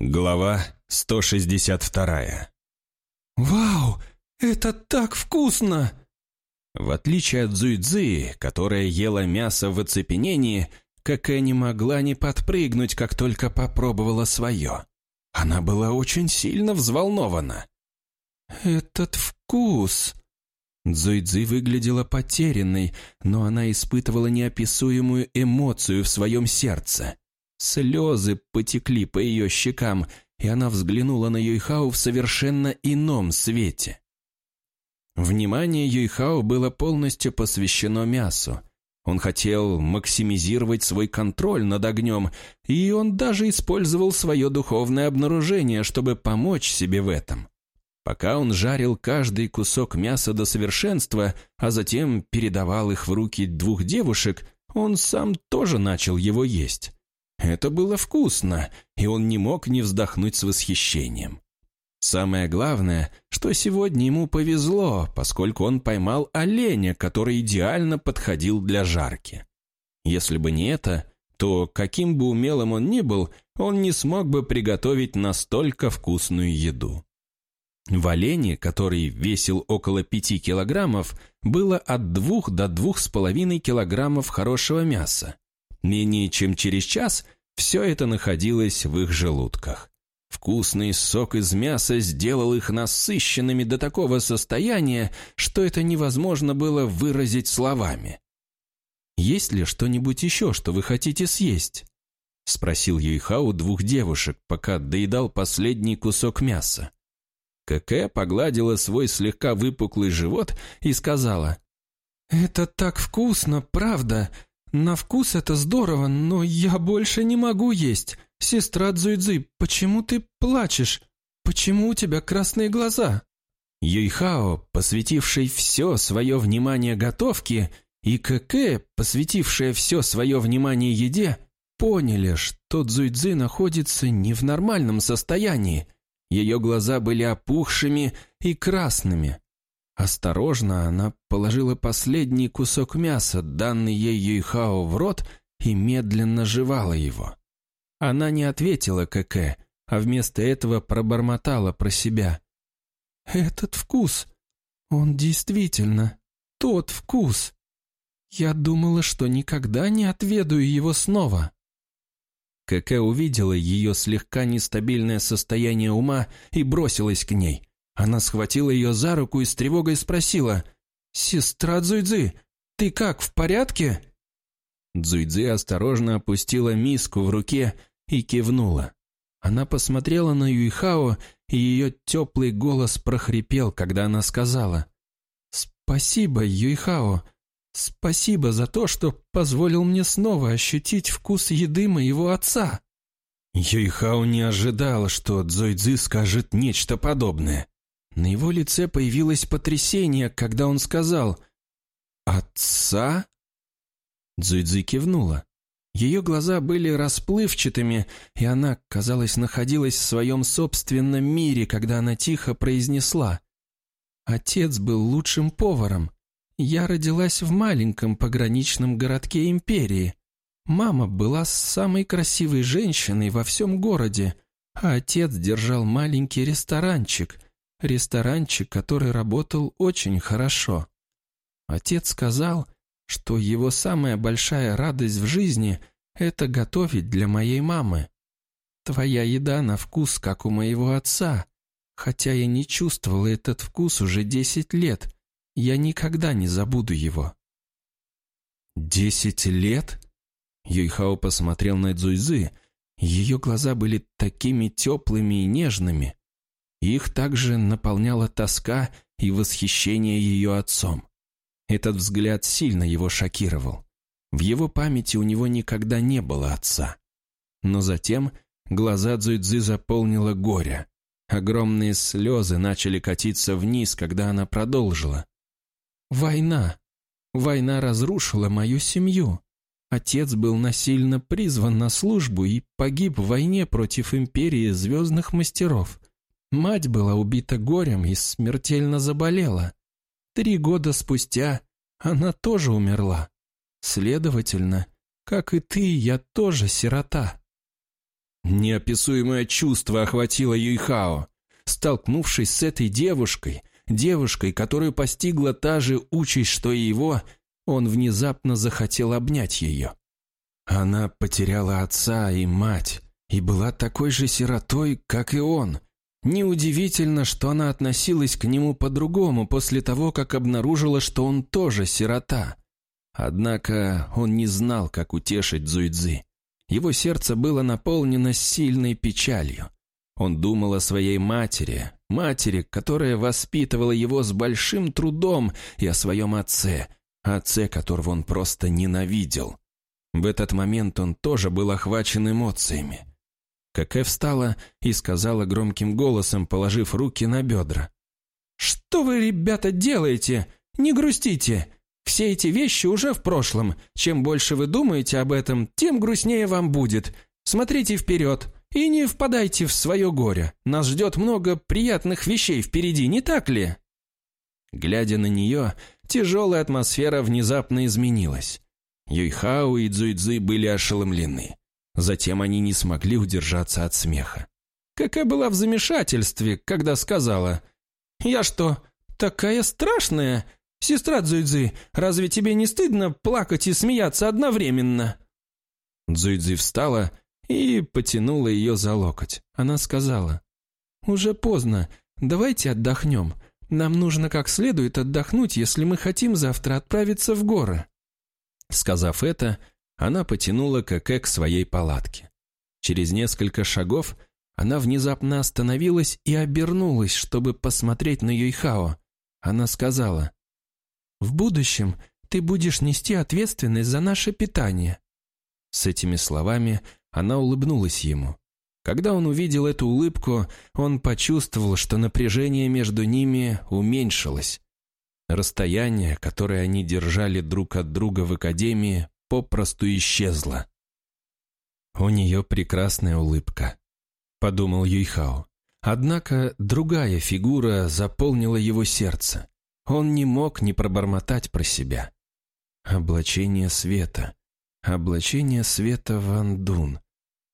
Глава 162 «Вау! Это так вкусно!» В отличие от Зуйцзы, которая ела мясо в оцепенении, Какэ не могла не подпрыгнуть, как только попробовала свое. Она была очень сильно взволнована. «Этот вкус!» Дзуйцзы выглядела потерянной, но она испытывала неописуемую эмоцию в своем сердце. Слезы потекли по ее щекам, и она взглянула на Юйхао в совершенно ином свете. Внимание Юйхао было полностью посвящено мясу. Он хотел максимизировать свой контроль над огнем, и он даже использовал свое духовное обнаружение, чтобы помочь себе в этом. Пока он жарил каждый кусок мяса до совершенства, а затем передавал их в руки двух девушек, он сам тоже начал его есть. Это было вкусно, и он не мог не вздохнуть с восхищением. Самое главное, что сегодня ему повезло, поскольку он поймал оленя, который идеально подходил для жарки. Если бы не это, то, каким бы умелым он ни был, он не смог бы приготовить настолько вкусную еду. В олене, который весил около пяти килограммов, было от двух до двух с половиной килограммов хорошего мяса. Менее чем через час все это находилось в их желудках. Вкусный сок из мяса сделал их насыщенными до такого состояния, что это невозможно было выразить словами. «Есть ли что-нибудь еще, что вы хотите съесть?» — спросил Юйхау двух девушек, пока доедал последний кусок мяса. Кэкэ погладила свой слегка выпуклый живот и сказала, «Это так вкусно, правда. На вкус это здорово, но я больше не могу есть. Сестра Цзуйцзы, почему ты плачешь? Почему у тебя красные глаза?» Юйхао, посвятивший все свое внимание готовке, и Кэкэ, посвятившая все свое внимание еде, поняли, что Цзуйцзы находится не в нормальном состоянии. Ее глаза были опухшими и красными. Осторожно она положила последний кусок мяса, данный ей Юйхао, в рот и медленно жевала его. Она не ответила КК, а вместо этого пробормотала про себя. «Этот вкус, он действительно тот вкус. Я думала, что никогда не отведаю его снова». КК увидела ее слегка нестабильное состояние ума и бросилась к ней. Она схватила ее за руку и с тревогой спросила, «Сестра Цзуйцзы, ты как, в порядке?» Цзуйцзы осторожно опустила миску в руке и кивнула. Она посмотрела на Юйхао, и ее теплый голос прохрипел, когда она сказала, «Спасибо, Юйхао, спасибо за то, что позволил мне снова ощутить вкус еды моего отца». Юйхао не ожидал, что Цзуйцзы скажет нечто подобное. На его лице появилось потрясение, когда он сказал «Отца?» Цзуйцзы кивнула. Ее глаза были расплывчатыми, и она, казалось, находилась в своем собственном мире, когда она тихо произнесла «Отец был лучшим поваром. Я родилась в маленьком пограничном городке империи. Мама была самой красивой женщиной во всем городе, а отец держал маленький ресторанчик – ресторанчик, который работал очень хорошо. Отец сказал, что его самая большая радость в жизни – это готовить для моей мамы. Твоя еда на вкус, как у моего отца, хотя я не чувствовала этот вкус уже десять лет, я никогда не забуду его. «Десять лет?» Юйхао посмотрел на Цзуйзы. Ее глаза были такими теплыми и нежными. Их также наполняла тоска и восхищение ее отцом. Этот взгляд сильно его шокировал. В его памяти у него никогда не было отца. Но затем глаза Цзуйцзы заполнило горе. Огромные слезы начали катиться вниз, когда она продолжила. «Война. Война разрушила мою семью. Отец был насильно призван на службу и погиб в войне против империи звездных мастеров. Мать была убита горем и смертельно заболела. Три года спустя она тоже умерла. Следовательно, как и ты, я тоже сирота. Неописуемое чувство охватило Юйхао. Столкнувшись с этой девушкой, девушкой, которую постигла та же участь, что и его, он внезапно захотел обнять ее. Она потеряла отца и мать, и была такой же сиротой, как и он. Неудивительно, что она относилась к нему по-другому после того, как обнаружила, что он тоже сирота. Однако он не знал, как утешить Зуйцзы. Его сердце было наполнено сильной печалью. Он думал о своей матери, матери, которая воспитывала его с большим трудом, и о своем отце, отце, которого он просто ненавидел. В этот момент он тоже был охвачен эмоциями. Какэ встала и сказала громким голосом, положив руки на бедра. «Что вы, ребята, делаете? Не грустите. Все эти вещи уже в прошлом. Чем больше вы думаете об этом, тем грустнее вам будет. Смотрите вперед и не впадайте в свое горе. Нас ждет много приятных вещей впереди, не так ли?» Глядя на нее, тяжелая атмосфера внезапно изменилась. Юйхао и Цзуйцзы были ошеломлены. Затем они не смогли удержаться от смеха. Какая была в замешательстве, когда сказала, «Я что, такая страшная? Сестра Цзуйцзы, разве тебе не стыдно плакать и смеяться одновременно?» Цзуйцзы встала и потянула ее за локоть. Она сказала, «Уже поздно, давайте отдохнем. Нам нужно как следует отдохнуть, если мы хотим завтра отправиться в горы». Сказав это, она потянула Кэкэ к своей палатке. Через несколько шагов она внезапно остановилась и обернулась, чтобы посмотреть на Юйхао. Она сказала, «В будущем ты будешь нести ответственность за наше питание». С этими словами она улыбнулась ему. Когда он увидел эту улыбку, он почувствовал, что напряжение между ними уменьшилось. Расстояние, которое они держали друг от друга в академии, попросту исчезло. «У нее прекрасная улыбка», — подумал Юйхао. Однако другая фигура заполнила его сердце. Он не мог не пробормотать про себя. Облачение света. Облачение света Ван Дун.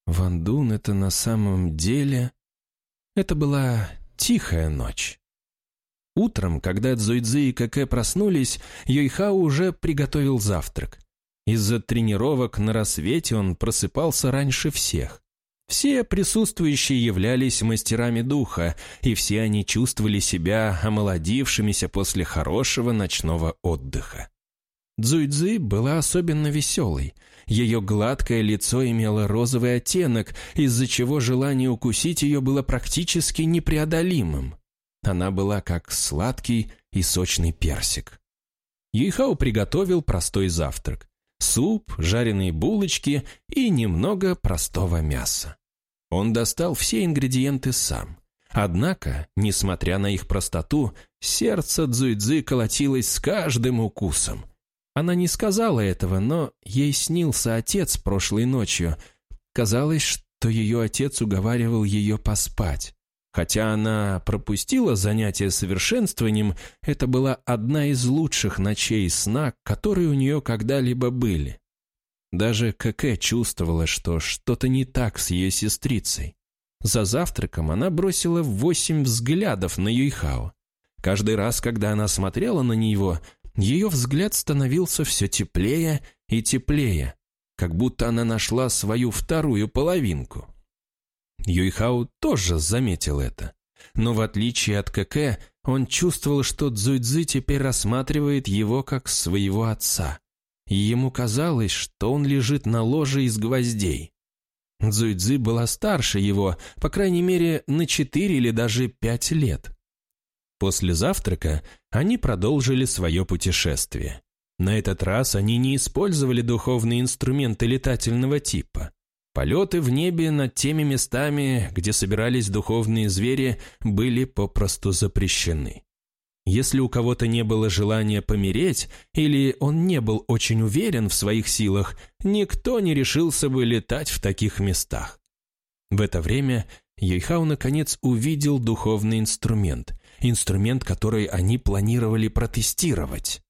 Ван Дун — это на самом деле... Это была тихая ночь. Утром, когда Цзуйцзы и Кэкэ проснулись, Юйхао уже приготовил завтрак. Из-за тренировок на рассвете он просыпался раньше всех. Все присутствующие являлись мастерами духа, и все они чувствовали себя омолодившимися после хорошего ночного отдыха. Цзуйцзы была особенно веселой. Ее гладкое лицо имело розовый оттенок, из-за чего желание укусить ее было практически непреодолимым. Она была как сладкий и сочный персик. Юйхао приготовил простой завтрак. Суп, жареные булочки и немного простого мяса. Он достал все ингредиенты сам. Однако, несмотря на их простоту, сердце Цзуйцзы колотилось с каждым укусом. Она не сказала этого, но ей снился отец прошлой ночью. Казалось, что ее отец уговаривал ее поспать. Хотя она пропустила занятие совершенствованием, это была одна из лучших ночей сна, которые у нее когда-либо были. Даже Кэкэ чувствовала, что что-то не так с ее сестрицей. За завтраком она бросила восемь взглядов на Юйхао. Каждый раз, когда она смотрела на него, ее взгляд становился все теплее и теплее, как будто она нашла свою вторую половинку. Юйхао тоже заметил это. Но в отличие от КК, он чувствовал, что Цзуйцзы теперь рассматривает его как своего отца. И ему казалось, что он лежит на ложе из гвоздей. Цзуйцзы была старше его, по крайней мере, на четыре или даже пять лет. После завтрака они продолжили свое путешествие. На этот раз они не использовали духовные инструменты летательного типа. Полеты в небе над теми местами, где собирались духовные звери, были попросту запрещены. Если у кого-то не было желания помереть, или он не был очень уверен в своих силах, никто не решился бы летать в таких местах. В это время Ейхау наконец увидел духовный инструмент, инструмент, который они планировали протестировать.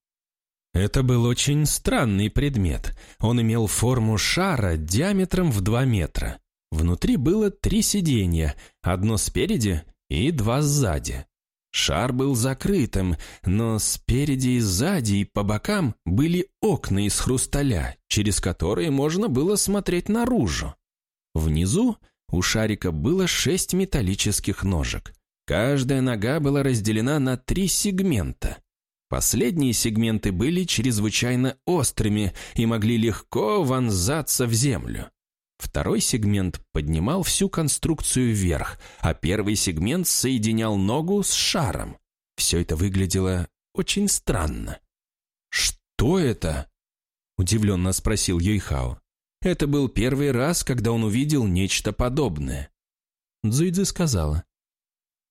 Это был очень странный предмет. Он имел форму шара диаметром в 2 метра. Внутри было три сиденья, одно спереди и два сзади. Шар был закрытым, но спереди и сзади и по бокам были окна из хрусталя, через которые можно было смотреть наружу. Внизу у шарика было шесть металлических ножек. Каждая нога была разделена на три сегмента. Последние сегменты были чрезвычайно острыми и могли легко вонзаться в землю. Второй сегмент поднимал всю конструкцию вверх, а первый сегмент соединял ногу с шаром. Все это выглядело очень странно. «Что это?» – удивленно спросил Юйхао. Это был первый раз, когда он увидел нечто подобное. Цзуйцзы сказала.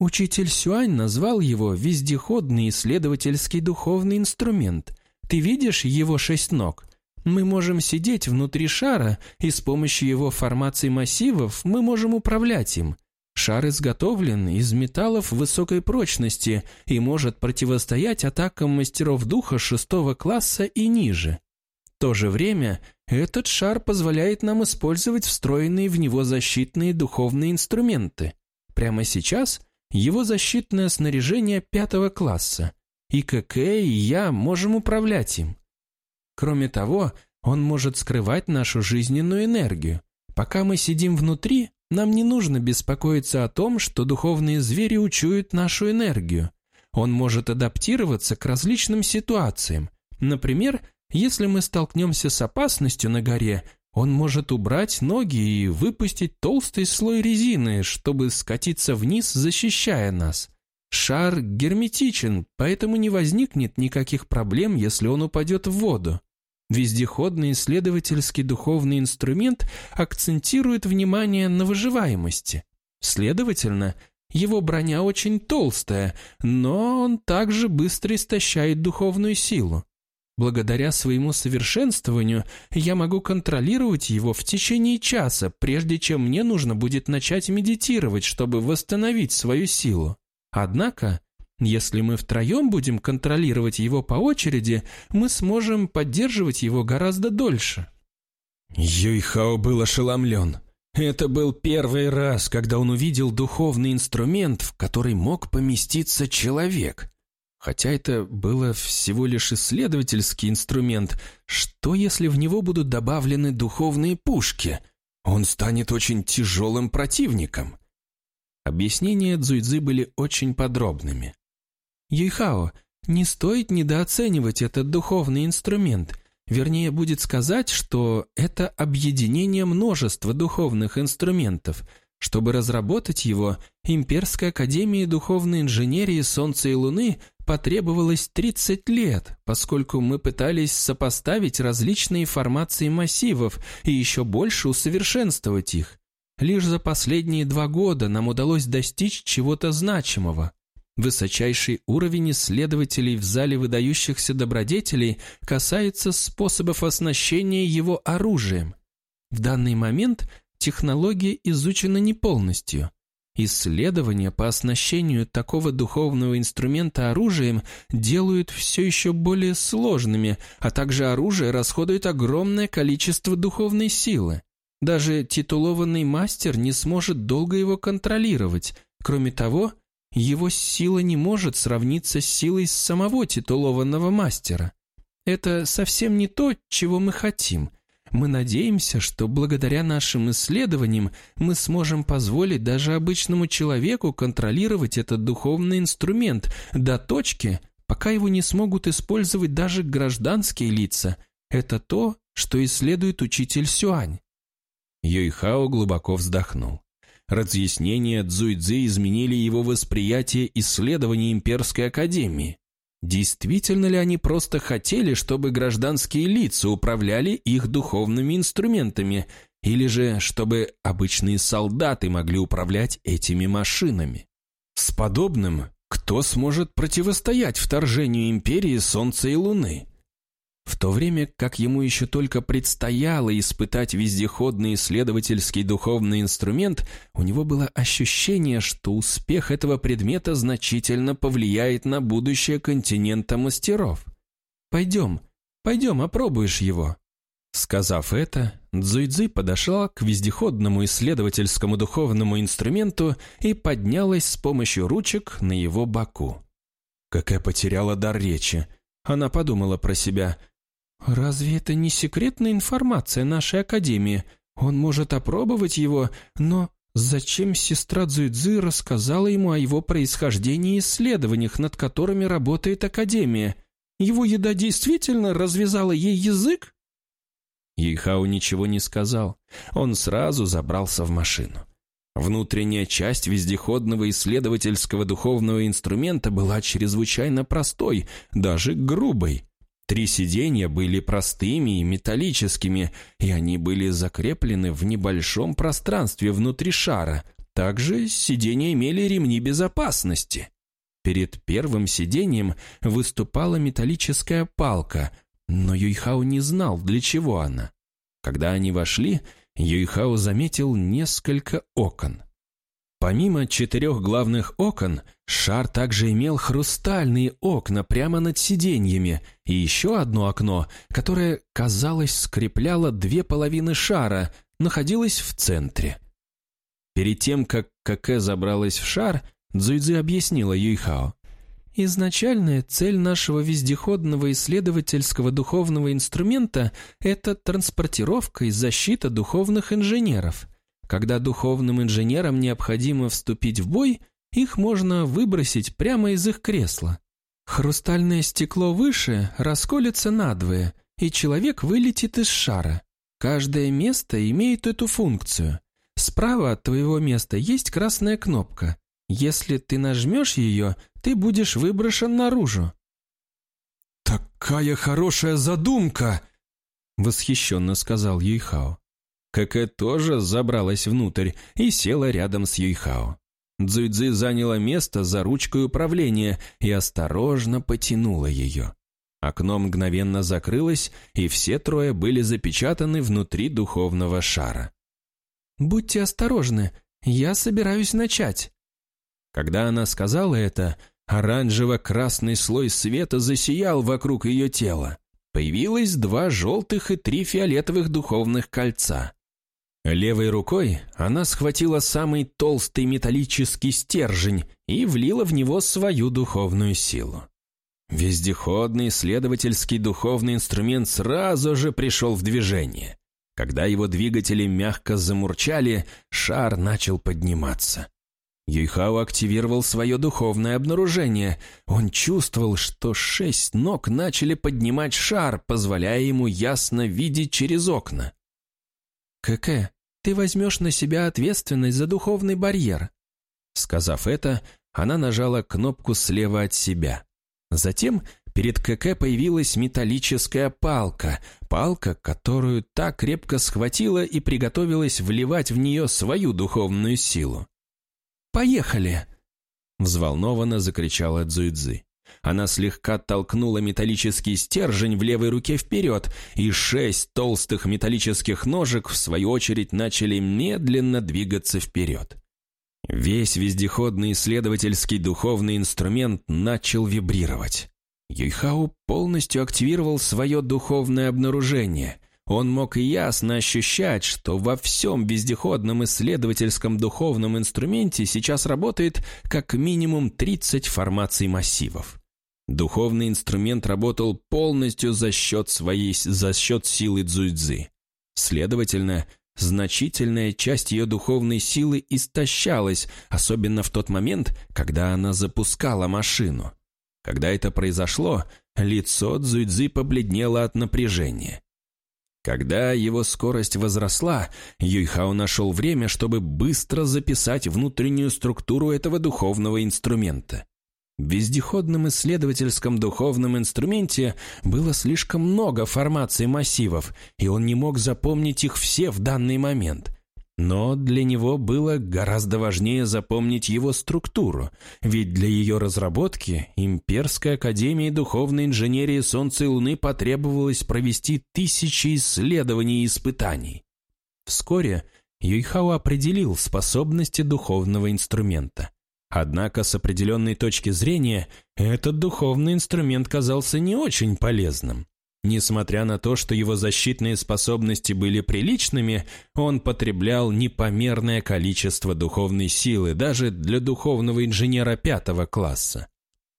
«Учитель Сюань назвал его вездеходный исследовательский духовный инструмент. Ты видишь его шесть ног? Мы можем сидеть внутри шара, и с помощью его формации массивов мы можем управлять им. Шар изготовлен из металлов высокой прочности и может противостоять атакам мастеров духа шестого класса и ниже. В то же время этот шар позволяет нам использовать встроенные в него защитные духовные инструменты. Прямо сейчас его защитное снаряжение пятого класса, и КК и я можем управлять им. Кроме того, он может скрывать нашу жизненную энергию. Пока мы сидим внутри, нам не нужно беспокоиться о том, что духовные звери учуют нашу энергию. Он может адаптироваться к различным ситуациям. Например, если мы столкнемся с опасностью на горе, он может убрать ноги и выпустить толстый слой резины, чтобы скатиться вниз, защищая нас. Шар герметичен, поэтому не возникнет никаких проблем, если он упадет в воду. Вездеходный исследовательский духовный инструмент акцентирует внимание на выживаемости. Следовательно, его броня очень толстая, но он также быстро истощает духовную силу. Благодаря своему совершенствованию я могу контролировать его в течение часа, прежде чем мне нужно будет начать медитировать, чтобы восстановить свою силу. Однако, если мы втроем будем контролировать его по очереди, мы сможем поддерживать его гораздо дольше. Юйхао был ошеломлен. Это был первый раз, когда он увидел духовный инструмент, в который мог поместиться человек. Хотя это было всего лишь исследовательский инструмент, что если в него будут добавлены духовные пушки? Он станет очень тяжелым противником. Объяснения Цзуйцзы были очень подробными. Юйхао, не стоит недооценивать этот духовный инструмент. Вернее, будет сказать, что это объединение множества духовных инструментов – чтобы разработать его, Имперской Академии Духовной Инженерии Солнца и Луны потребовалось 30 лет, поскольку мы пытались сопоставить различные формации массивов и еще больше усовершенствовать их. Лишь за последние два года нам удалось достичь чего-то значимого. Высочайший уровень исследователей в зале выдающихся добродетелей касается способов оснащения его оружием. В данный момент технология изучена не полностью. Исследования по оснащению такого духовного инструмента оружием делают все еще более сложными, а также оружие расходует огромное количество духовной силы. Даже титулованный мастер не сможет долго его контролировать. Кроме того, его сила не может сравниться с силой самого титулованного мастера. Это совсем не то, чего мы хотим – мы надеемся, что благодаря нашим исследованиям мы сможем позволить даже обычному человеку контролировать этот духовный инструмент до точки, пока его не смогут использовать даже гражданские лица. Это то, что исследует учитель Сюань. Юйхао глубоко вздохнул. Разъяснения Цзуйцзы изменили его восприятие исследований Имперской Академии. Действительно ли они просто хотели, чтобы гражданские лица управляли их духовными инструментами, или же чтобы обычные солдаты могли управлять этими машинами? С подобным кто сможет противостоять вторжению империи Солнца и Луны? В то время как ему еще только предстояло испытать вездеходный исследовательский духовный инструмент, у него было ощущение, что успех этого предмета значительно повлияет на будущее континента мастеров. «Пойдем, пойдем, опробуешь его». Сказав это, Цзуйцзы подошла к вездеходному исследовательскому духовному инструменту и поднялась с помощью ручек на его боку. Какая потеряла дар речи. Она подумала про себя. «Разве это не секретная информация нашей Академии? Он может опробовать его, но зачем сестра Цзуйцзы рассказала ему о его происхождении и исследованиях, над которыми работает Академия? Его еда действительно развязала ей язык?» Ейхау ничего не сказал. Он сразу забрался в машину. Внутренняя часть вездеходного исследовательского духовного инструмента была чрезвычайно простой, даже грубой. Три сиденья были простыми и металлическими, и они были закреплены в небольшом пространстве внутри шара. Также сиденья имели ремни безопасности. Перед первым сиденьем выступала металлическая палка, но Юйхао не знал, для чего она. Когда они вошли, Юйхао заметил несколько окон. Помимо четырех главных окон, шар также имел хрустальные окна прямо над сиденьями и еще одно окно, которое, казалось, скрепляло две половины шара, находилось в центре. Перед тем, как Какэ забралась в шар, Цзуйцзы объяснила Юйхао. Изначальная цель нашего вездеходного исследовательского духовного инструмента – это транспортировка и защита духовных инженеров. Когда духовным инженерам необходимо вступить в бой, их можно выбросить прямо из их кресла. Хрустальное стекло выше расколется надвое, и человек вылетит из шара. Каждое место имеет эту функцию. Справа от твоего места есть красная кнопка. Если ты нажмешь ее, ты будешь выброшен наружу». «Такая хорошая задумка!» — восхищенно сказал Юйхао. Какэ тоже забралась внутрь и села рядом с Юйхао. Цзуйцзы заняла место за ручкой управления и осторожно потянула ее. Окно мгновенно закрылось, и все трое были запечатаны внутри духовного шара. «Будьте осторожны, я собираюсь начать». Когда она сказала это, Оранжево-красный слой света засиял вокруг ее тела. Появилось два желтых и три фиолетовых духовных кольца. Левой рукой она схватила самый толстый металлический стержень и влила в него свою духовную силу. Вездеходный исследовательский духовный инструмент сразу же пришел в движение. Когда его двигатели мягко замурчали, шар начал подниматься. Юйхао активировал свое духовное обнаружение. Он чувствовал, что шесть ног начали поднимать шар, позволяя ему ясно видеть через окна. «Кэкэ, ты возьмешь на себя ответственность за духовный барьер». Сказав это, она нажала кнопку слева от себя. Затем перед КК появилась металлическая палка, палка, которую так крепко схватила и приготовилась вливать в нее свою духовную силу. «Поехали!» Взволнованно закричала Цзуйцзы. Она слегка толкнула металлический стержень в левой руке вперед, и шесть толстых металлических ножек, в свою очередь, начали медленно двигаться вперед. Весь вездеходный исследовательский духовный инструмент начал вибрировать. Юйхау полностью активировал свое духовное обнаружение, он мог ясно ощущать, что во всем вездеходном исследовательском духовном инструменте сейчас работает как минимум 30 формаций массивов. Духовный инструмент работал полностью за счет своей, за счет силы дзуйцзы. Следовательно, значительная часть ее духовной силы истощалась, особенно в тот момент, когда она запускала машину. Когда это произошло, лицо Цзуйцзы побледнело от напряжения. Когда его скорость возросла, Юйхао нашел время, чтобы быстро записать внутреннюю структуру этого духовного инструмента. В вездеходном исследовательском духовном инструменте было слишком много формаций массивов, и он не мог запомнить их все в данный момент. Но для него было гораздо важнее запомнить его структуру, ведь для ее разработки Имперской Академии Духовной Инженерии Солнца и Луны потребовалось провести тысячи исследований и испытаний. Вскоре Юйхао определил способности духовного инструмента. Однако с определенной точки зрения этот духовный инструмент казался не очень полезным. Несмотря на то, что его защитные способности были приличными, он потреблял непомерное количество духовной силы даже для духовного инженера пятого класса.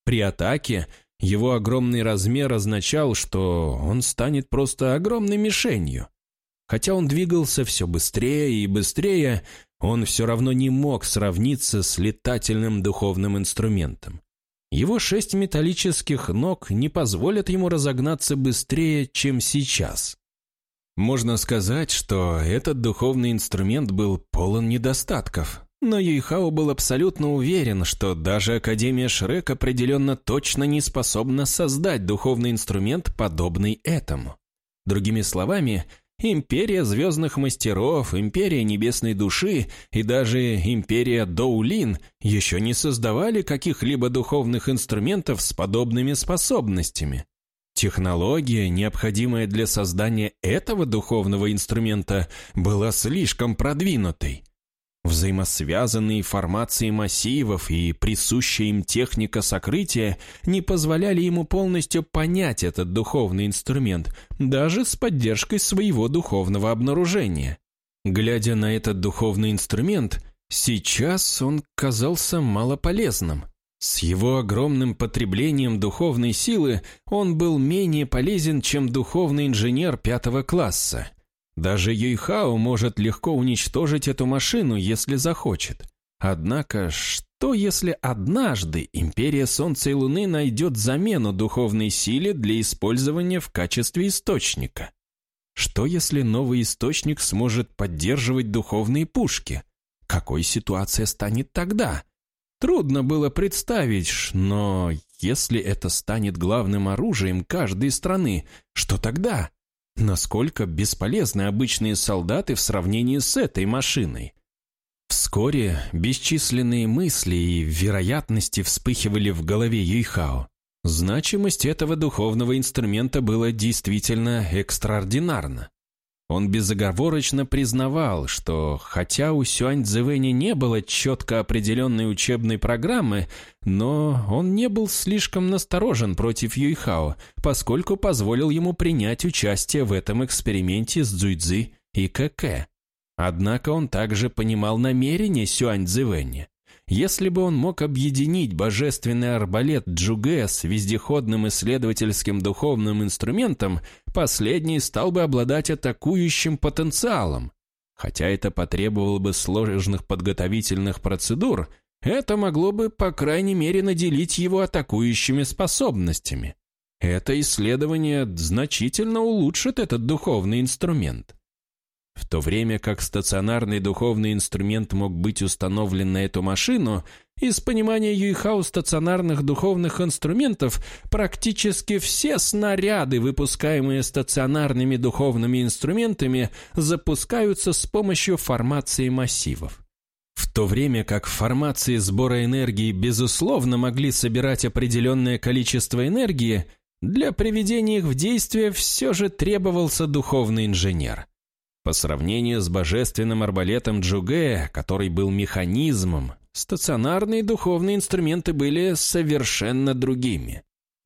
При атаке его огромный размер означал, что он станет просто огромной мишенью. Хотя он двигался все быстрее и быстрее, он все равно не мог сравниться с летательным духовным инструментом. Его шесть металлических ног не позволят ему разогнаться быстрее, чем сейчас. Можно сказать, что этот духовный инструмент был полон недостатков, но Юйхао был абсолютно уверен, что даже Академия Шрек определенно точно не способна создать духовный инструмент, подобный этому. Другими словами, Империя Звездных Мастеров, Империя Небесной Души и даже Империя Доулин еще не создавали каких-либо духовных инструментов с подобными способностями. Технология, необходимая для создания этого духовного инструмента, была слишком продвинутой. Взаимосвязанные формации массивов и присущая им техника сокрытия не позволяли ему полностью понять этот духовный инструмент, даже с поддержкой своего духовного обнаружения. Глядя на этот духовный инструмент, сейчас он казался малополезным. С его огромным потреблением духовной силы он был менее полезен, чем духовный инженер пятого класса. Даже Юйхао может легко уничтожить эту машину, если захочет. Однако, что если однажды Империя Солнца и Луны найдет замену духовной силе для использования в качестве источника? Что если новый источник сможет поддерживать духовные пушки? Какой ситуация станет тогда? Трудно было представить, но если это станет главным оружием каждой страны, что тогда? Насколько бесполезны обычные солдаты в сравнении с этой машиной? Вскоре бесчисленные мысли и вероятности вспыхивали в голове Юйхао. Значимость этого духовного инструмента была действительно экстраординарна. Он безоговорочно признавал, что хотя у Сюань Цзэвэня не было четко определенной учебной программы, но он не был слишком насторожен против Юйхао, поскольку позволил ему принять участие в этом эксперименте с Цзуйцзы и КК. Однако он также понимал намерения Сюань Цзэвэня. Если бы он мог объединить божественный арбалет Джуге с вездеходным исследовательским духовным инструментом, последний стал бы обладать атакующим потенциалом. Хотя это потребовало бы сложных подготовительных процедур, это могло бы, по крайней мере, наделить его атакующими способностями. Это исследование значительно улучшит этот духовный инструмент. В то время как стационарный духовный инструмент мог быть установлен на эту машину, из понимания Юйхау стационарных духовных инструментов практически все снаряды, выпускаемые стационарными духовными инструментами, запускаются с помощью формации массивов. В то время как формации сбора энергии безусловно могли собирать определенное количество энергии, для приведения их в действие все же требовался духовный инженер – по сравнению с божественным арбалетом Джуге, который был механизмом, стационарные духовные инструменты были совершенно другими.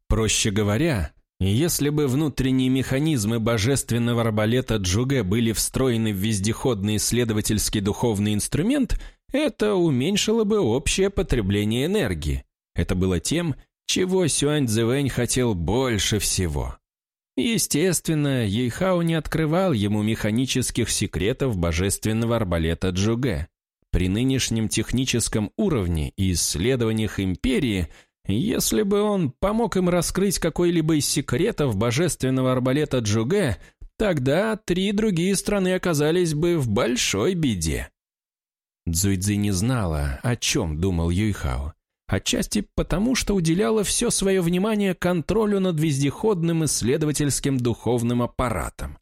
Проще говоря, если бы внутренние механизмы божественного арбалета Джуге были встроены в вездеходный исследовательский духовный инструмент, это уменьшило бы общее потребление энергии. Это было тем, чего Сюань Цзэвэнь хотел больше всего. Естественно, Ейхао не открывал ему механических секретов божественного арбалета Джуге. При нынешнем техническом уровне и исследованиях Империи, если бы он помог им раскрыть какой-либо из секретов божественного арбалета Джуге, тогда три другие страны оказались бы в большой беде. Цзуйцзи не знала, о чем думал Юйхао. Отчасти потому, что уделяла все свое внимание контролю над вездеходным исследовательским духовным аппаратом.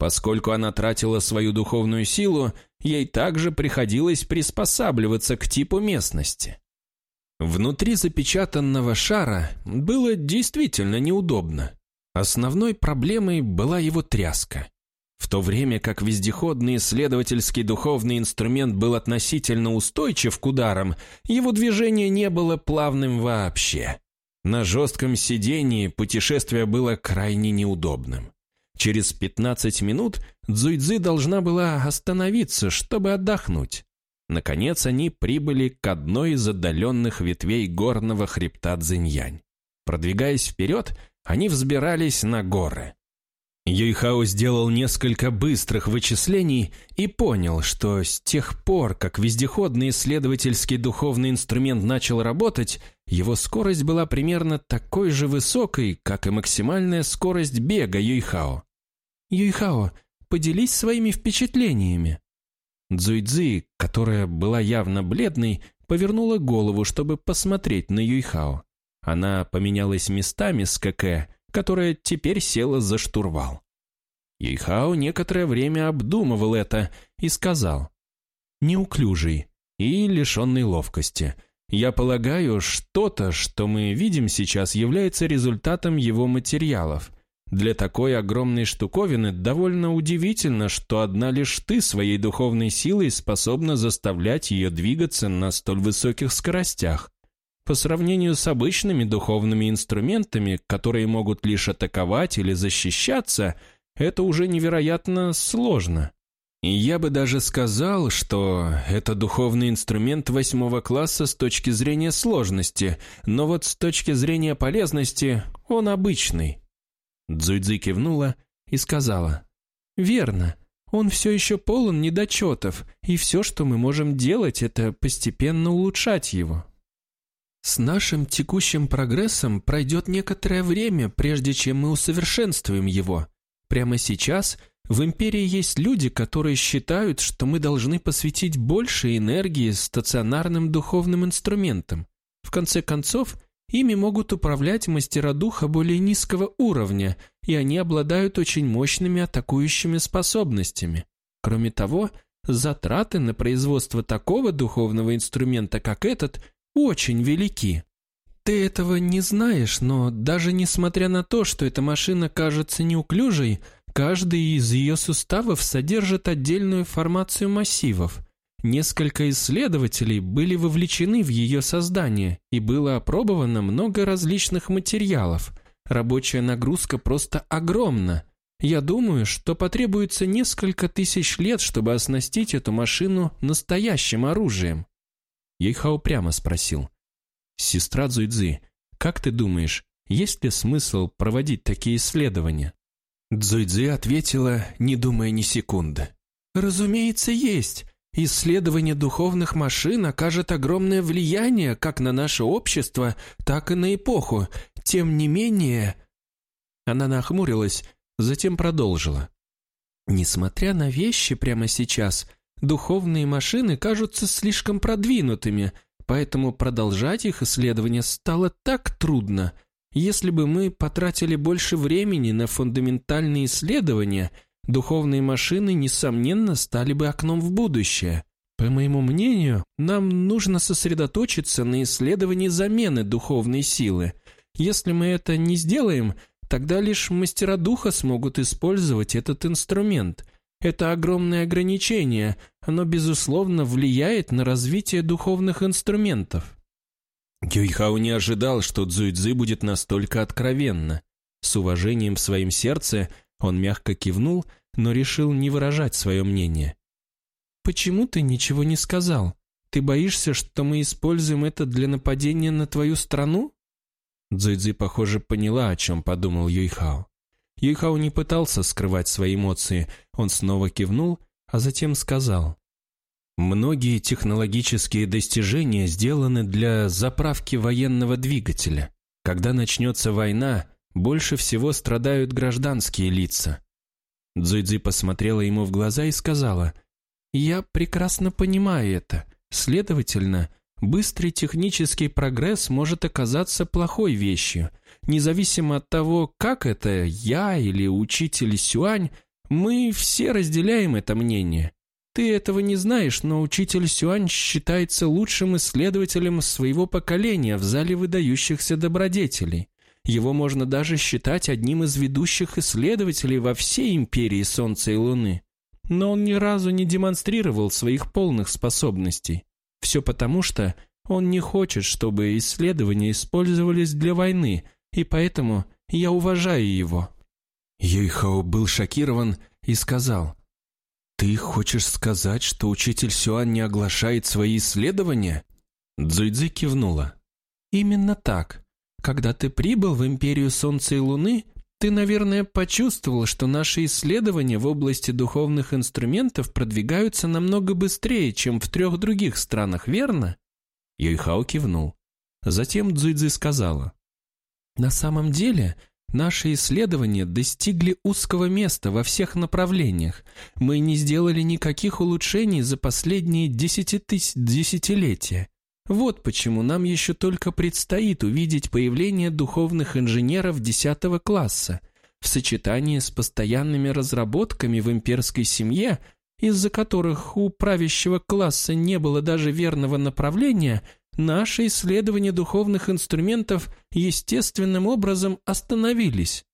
Поскольку она тратила свою духовную силу, ей также приходилось приспосабливаться к типу местности. Внутри запечатанного шара было действительно неудобно. Основной проблемой была его тряска. В то время как вездеходный исследовательский духовный инструмент был относительно устойчив к ударам, его движение не было плавным вообще. На жестком сидении путешествие было крайне неудобным. Через 15 минут Цзуйцзы должна была остановиться, чтобы отдохнуть. Наконец они прибыли к одной из отдаленных ветвей горного хребта Цзиньянь. Продвигаясь вперед, они взбирались на горы. Юйхао сделал несколько быстрых вычислений и понял, что с тех пор, как вездеходный исследовательский духовный инструмент начал работать, его скорость была примерно такой же высокой, как и максимальная скорость бега Юйхао. «Юйхао, поделись своими впечатлениями». Цзуйцзы, которая была явно бледной, повернула голову, чтобы посмотреть на Юйхао. Она поменялась местами с КК, которая теперь села за штурвал. Юйхао некоторое время обдумывал это и сказал. «Неуклюжий и лишенный ловкости. Я полагаю, что-то, что мы видим сейчас, является результатом его материалов. Для такой огромной штуковины довольно удивительно, что одна лишь ты своей духовной силой способна заставлять ее двигаться на столь высоких скоростях. По сравнению с обычными духовными инструментами, которые могут лишь атаковать или защищаться, это уже невероятно сложно. И я бы даже сказал, что это духовный инструмент восьмого класса с точки зрения сложности, но вот с точки зрения полезности он обычный. Дзуйдзи кивнула и сказала, «Верно, он все еще полон недочетов, и все, что мы можем делать, это постепенно улучшать его». С нашим текущим прогрессом пройдет некоторое время, прежде чем мы усовершенствуем его. Прямо сейчас в империи есть люди, которые считают, что мы должны посвятить больше энергии стационарным духовным инструментам. В конце концов, ими могут управлять мастера духа более низкого уровня, и они обладают очень мощными атакующими способностями. Кроме того, затраты на производство такого духовного инструмента, как этот, очень велики. Ты этого не знаешь, но даже несмотря на то, что эта машина кажется неуклюжей, каждый из ее суставов содержит отдельную формацию массивов. Несколько исследователей были вовлечены в ее создание, и было опробовано много различных материалов. Рабочая нагрузка просто огромна. Я думаю, что потребуется несколько тысяч лет, чтобы оснастить эту машину настоящим оружием. Ейхао прямо спросил. «Сестра Цзуйцзы, как ты думаешь, есть ли смысл проводить такие исследования?» Цзуйцзы ответила, не думая ни секунды. «Разумеется, есть. Исследование духовных машин окажет огромное влияние как на наше общество, так и на эпоху. Тем не менее...» Она нахмурилась, затем продолжила. «Несмотря на вещи прямо сейчас, Духовные машины кажутся слишком продвинутыми, поэтому продолжать их исследование стало так трудно. Если бы мы потратили больше времени на фундаментальные исследования, духовные машины, несомненно, стали бы окном в будущее. По моему мнению, нам нужно сосредоточиться на исследовании замены духовной силы. Если мы это не сделаем, тогда лишь мастера духа смогут использовать этот инструмент – это огромное ограничение, оно, безусловно, влияет на развитие духовных инструментов. Юйхао не ожидал, что Цзуйцзы будет настолько откровенно. С уважением в своем сердце он мягко кивнул, но решил не выражать свое мнение. «Почему ты ничего не сказал? Ты боишься, что мы используем это для нападения на твою страну?» Цзуйцзы, похоже, поняла, о чем подумал Юйхао. Юйхао не пытался скрывать свои эмоции, он снова кивнул, а затем сказал. Многие технологические достижения сделаны для заправки военного двигателя. Когда начнется война, больше всего страдают гражданские лица. Цзуйцзи посмотрела ему в глаза и сказала, «Я прекрасно понимаю это. Следовательно, быстрый технический прогресс может оказаться плохой вещью. Независимо от того, как это, я или учитель Сюань, мы все разделяем это мнение. Ты этого не знаешь, но учитель Сюань считается лучшим исследователем своего поколения в зале выдающихся добродетелей. Его можно даже считать одним из ведущих исследователей во всей империи Солнца и Луны. Но он ни разу не демонстрировал своих полных способностей. Все потому, что Он не хочет, чтобы исследования использовались для войны, и поэтому я уважаю его». Юйхао был шокирован и сказал, «Ты хочешь сказать, что учитель Сюан не оглашает свои исследования?» Цзуйцзи кивнула. «Именно так. Когда ты прибыл в Империю Солнца и Луны, ты, наверное, почувствовал, что наши исследования в области духовных инструментов продвигаются намного быстрее, чем в трех других странах, верно?» Юйхао кивнул. Затем Цзуйцзи сказала. «На самом деле, наши исследования достигли узкого места во всех направлениях. Мы не сделали никаких улучшений за последние десятилетия. Вот почему нам еще только предстоит увидеть появление духовных инженеров 10 класса в сочетании с постоянными разработками в имперской семье, из-за которых у правящего класса не было даже верного направления, наши исследования духовных инструментов естественным образом остановились.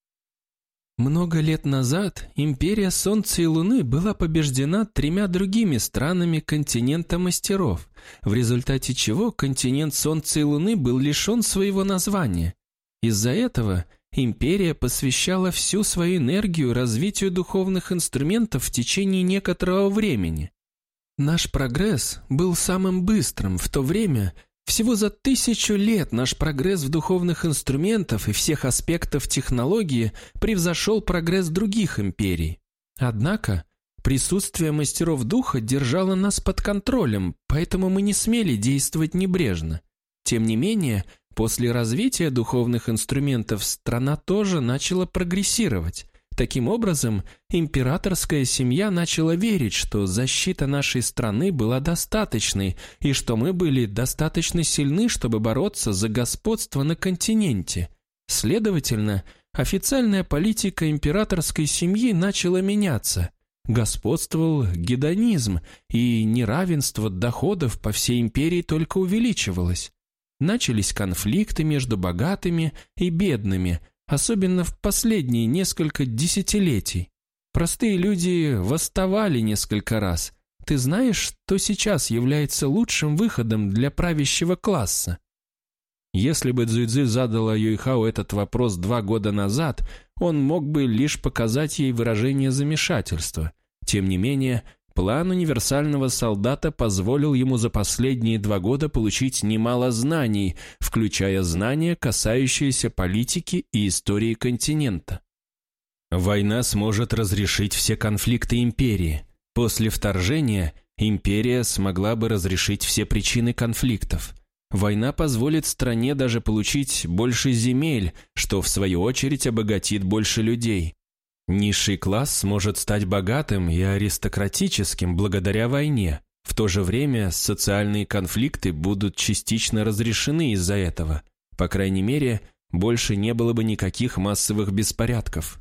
Много лет назад империя Солнца и Луны была побеждена тремя другими странами континента мастеров, в результате чего континент Солнца и Луны был лишен своего названия. Из-за этого империя посвящала всю свою энергию развитию духовных инструментов в течение некоторого времени. Наш прогресс был самым быстрым в то время, всего за тысячу лет наш прогресс в духовных инструментах и всех аспектов технологии превзошел прогресс других империй. Однако присутствие мастеров духа держало нас под контролем, поэтому мы не смели действовать небрежно. Тем не менее, после развития духовных инструментов страна тоже начала прогрессировать. Таким образом, императорская семья начала верить, что защита нашей страны была достаточной и что мы были достаточно сильны, чтобы бороться за господство на континенте. Следовательно, официальная политика императорской семьи начала меняться. Господствовал гедонизм, и неравенство доходов по всей империи только увеличивалось. Начались конфликты между богатыми и бедными – особенно в последние несколько десятилетий. Простые люди восставали несколько раз. Ты знаешь, что сейчас является лучшим выходом для правящего класса? Если бы Цзуйцзы задала Юйхао этот вопрос два года назад, он мог бы лишь показать ей выражение замешательства. Тем не менее, План универсального солдата позволил ему за последние два года получить немало знаний, включая знания, касающиеся политики и истории континента. Война сможет разрешить все конфликты империи. После вторжения империя смогла бы разрешить все причины конфликтов. Война позволит стране даже получить больше земель, что в свою очередь обогатит больше людей. Низший класс сможет стать богатым и аристократическим благодаря войне. В то же время социальные конфликты будут частично разрешены из-за этого. По крайней мере, больше не было бы никаких массовых беспорядков.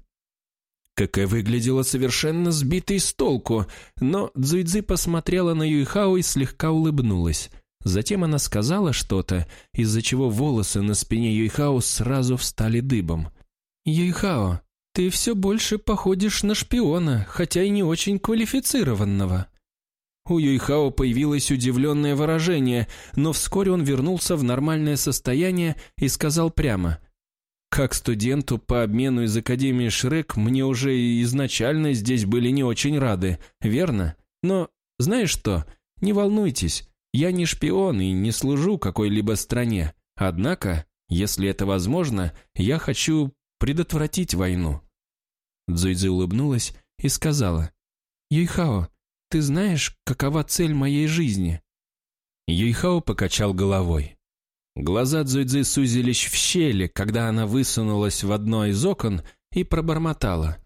Какэ выглядела совершенно сбитой с толку, но Цзуйцзы посмотрела на Юйхао и слегка улыбнулась. Затем она сказала что-то, из-за чего волосы на спине Юйхао сразу встали дыбом. «Юйхао, ты все больше походишь на шпиона, хотя и не очень квалифицированного». У Юйхао появилось удивленное выражение, но вскоре он вернулся в нормальное состояние и сказал прямо. «Как студенту по обмену из Академии Шрек мне уже изначально здесь были не очень рады, верно? Но знаешь что, не волнуйтесь, я не шпион и не служу какой-либо стране. Однако, если это возможно, я хочу предотвратить войну». Цзуйцзи улыбнулась и сказала, «Юйхао, ты знаешь, какова цель моей жизни?» Юйхао покачал головой. Глаза Цзуйцзи сузились в щели, когда она высунулась в одно из окон и пробормотала.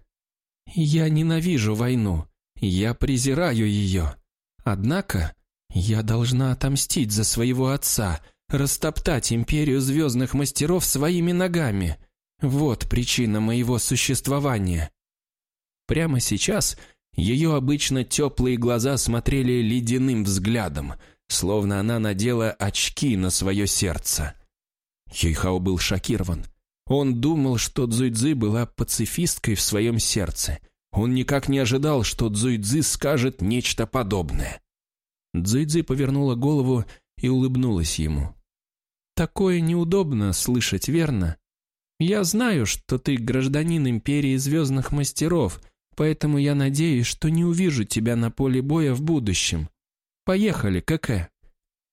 «Я ненавижу войну. Я презираю ее. Однако я должна отомстить за своего отца, растоптать империю звездных мастеров своими ногами. Вот причина моего существования. Прямо сейчас ее обычно теплые глаза смотрели ледяным взглядом, словно она надела очки на свое сердце. Юйхао был шокирован. Он думал, что Цзуйцзы была пацифисткой в своем сердце. Он никак не ожидал, что Цзуйцзы скажет нечто подобное. Цзуйцзы повернула голову и улыбнулась ему. «Такое неудобно слышать, верно? Я знаю, что ты гражданин Империи Звездных Мастеров, поэтому я надеюсь, что не увижу тебя на поле боя в будущем. Поехали, КК!»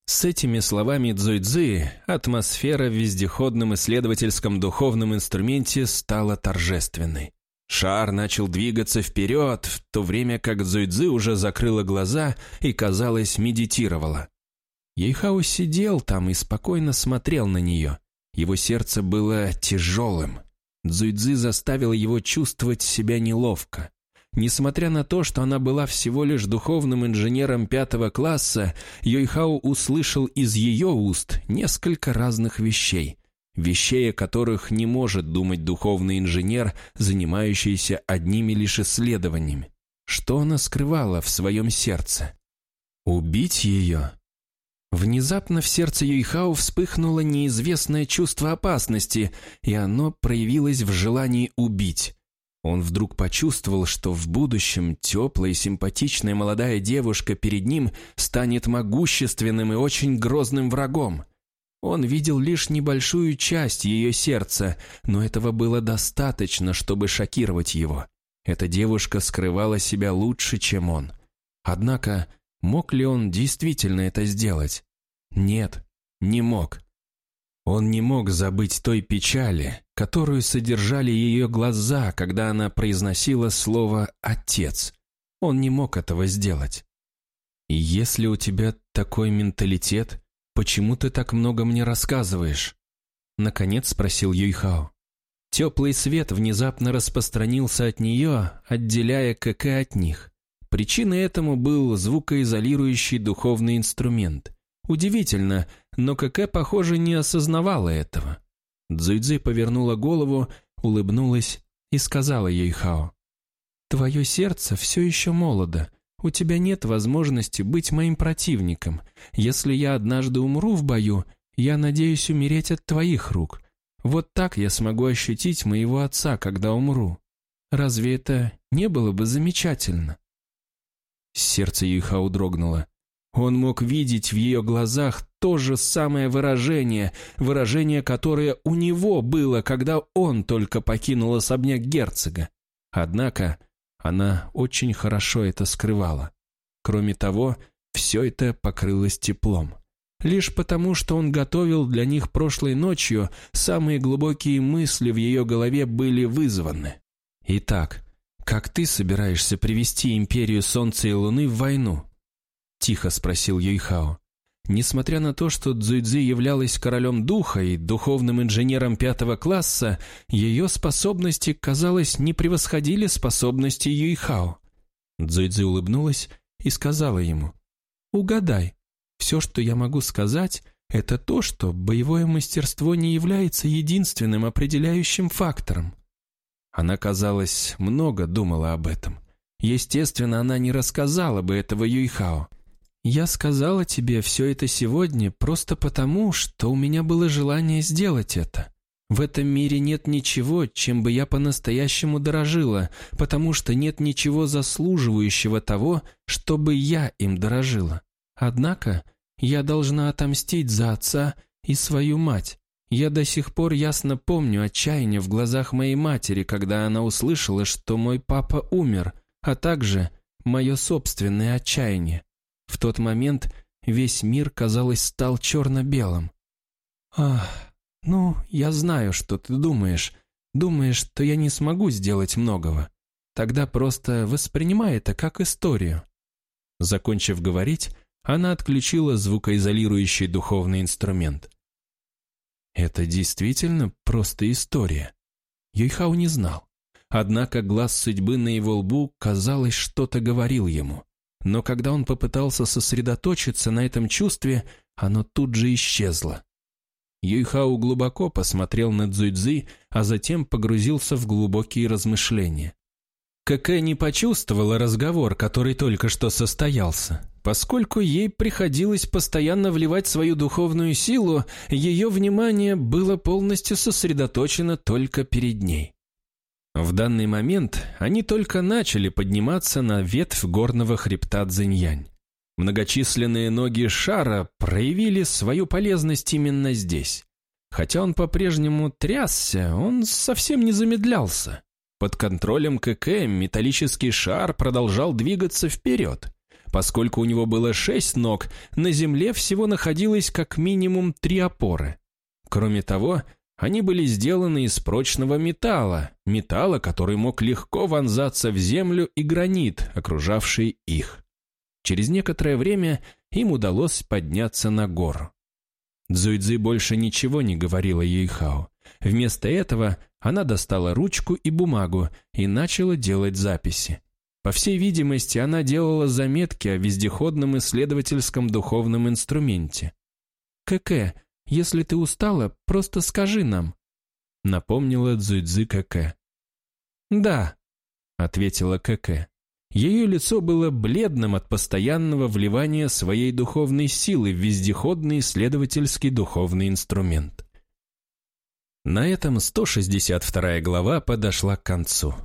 С этими словами Цзуйцзы атмосфера в вездеходном исследовательском духовном инструменте стала торжественной. Шар начал двигаться вперед, в то время как Цзуйцзы уже закрыла глаза и, казалось, медитировала. Ейхао сидел там и спокойно смотрел на нее. Его сердце было тяжелым. Цзуйцзы заставил его чувствовать себя неловко. Несмотря на то, что она была всего лишь духовным инженером пятого класса, Йойхао услышал из ее уст несколько разных вещей. Вещей, о которых не может думать духовный инженер, занимающийся одними лишь исследованиями. Что она скрывала в своем сердце? Убить ее? Внезапно в сердце Юйхао вспыхнуло неизвестное чувство опасности, и оно проявилось в желании убить. Он вдруг почувствовал, что в будущем теплая и симпатичная молодая девушка перед ним станет могущественным и очень грозным врагом. Он видел лишь небольшую часть ее сердца, но этого было достаточно, чтобы шокировать его. Эта девушка скрывала себя лучше, чем он. Однако, мог ли он действительно это сделать? Нет, не мог. Он не мог забыть той печали, которую содержали ее глаза, когда она произносила слово «отец». Он не мог этого сделать. И если у тебя такой менталитет, почему ты так много мне рассказываешь? Наконец спросил Юйхао. Теплый свет внезапно распространился от нее, отделяя КК от них. Причиной этому был звукоизолирующий духовный инструмент. Удивительно, но КК, похоже, не осознавала этого. Цзуйцзы повернула голову, улыбнулась и сказала ей Хао. «Твое сердце все еще молодо. У тебя нет возможности быть моим противником. Если я однажды умру в бою, я надеюсь умереть от твоих рук. Вот так я смогу ощутить моего отца, когда умру. Разве это не было бы замечательно?» Сердце Юйхао дрогнуло. Он мог видеть в ее глазах то же самое выражение, выражение, которое у него было, когда он только покинул особняк герцога. Однако она очень хорошо это скрывала. Кроме того, все это покрылось теплом. Лишь потому, что он готовил для них прошлой ночью, самые глубокие мысли в ее голове были вызваны. «Итак, как ты собираешься привести империю Солнца и Луны в войну?» — тихо спросил Юйхао. Несмотря на то, что Цзуйцзи являлась королем духа и духовным инженером пятого класса, ее способности, казалось, не превосходили способности Юйхао. Цзуйцзи улыбнулась и сказала ему, «Угадай, все, что я могу сказать, это то, что боевое мастерство не является единственным определяющим фактором». Она, казалось, много думала об этом. Естественно, она не рассказала бы этого Юйхао. Я сказала тебе все это сегодня просто потому, что у меня было желание сделать это. В этом мире нет ничего, чем бы я по-настоящему дорожила, потому что нет ничего заслуживающего того, чтобы я им дорожила. Однако я должна отомстить за отца и свою мать. Я до сих пор ясно помню отчаяние в глазах моей матери, когда она услышала, что мой папа умер, а также мое собственное отчаяние. В тот момент весь мир, казалось, стал черно-белым. «Ах, ну, я знаю, что ты думаешь. Думаешь, что я не смогу сделать многого. Тогда просто воспринимай это как историю». Закончив говорить, она отключила звукоизолирующий духовный инструмент. Это действительно просто история. Юйхау не знал. Однако глаз судьбы на его лбу, казалось, что-то говорил ему но когда он попытался сосредоточиться на этом чувстве, оно тут же исчезло. Юйхау глубоко посмотрел на Цзуйцзы, а затем погрузился в глубокие размышления. Кэкэ не почувствовала разговор, который только что состоялся. Поскольку ей приходилось постоянно вливать свою духовную силу, ее внимание было полностью сосредоточено только перед ней. В данный момент они только начали подниматься на ветвь горного хребта Цзиньянь. Многочисленные ноги шара проявили свою полезность именно здесь. Хотя он по-прежнему трясся, он совсем не замедлялся. Под контролем КК металлический шар продолжал двигаться вперед. Поскольку у него было шесть ног, на земле всего находилось как минимум три опоры. Кроме того, они были сделаны из прочного металла, металла, который мог легко вонзаться в землю и гранит, окружавший их. Через некоторое время им удалось подняться на гору. Цзуйцзы больше ничего не говорила Юйхао. Вместо этого она достала ручку и бумагу и начала делать записи. По всей видимости, она делала заметки о вездеходном исследовательском духовном инструменте. «КК, если ты устала, просто скажи нам», — напомнила Цзуйцзы КК. «Да», — ответила КК. Ее лицо было бледным от постоянного вливания своей духовной силы в вездеходный исследовательский духовный инструмент. На этом 162 глава подошла к концу.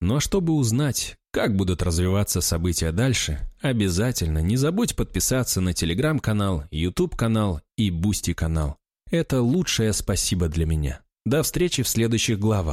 Но чтобы узнать, как будут развиваться события дальше, обязательно не забудь подписаться на телеграм-канал, YouTube-канал и Boosty-канал. Это лучшее спасибо для меня. До встречи в следующих главах.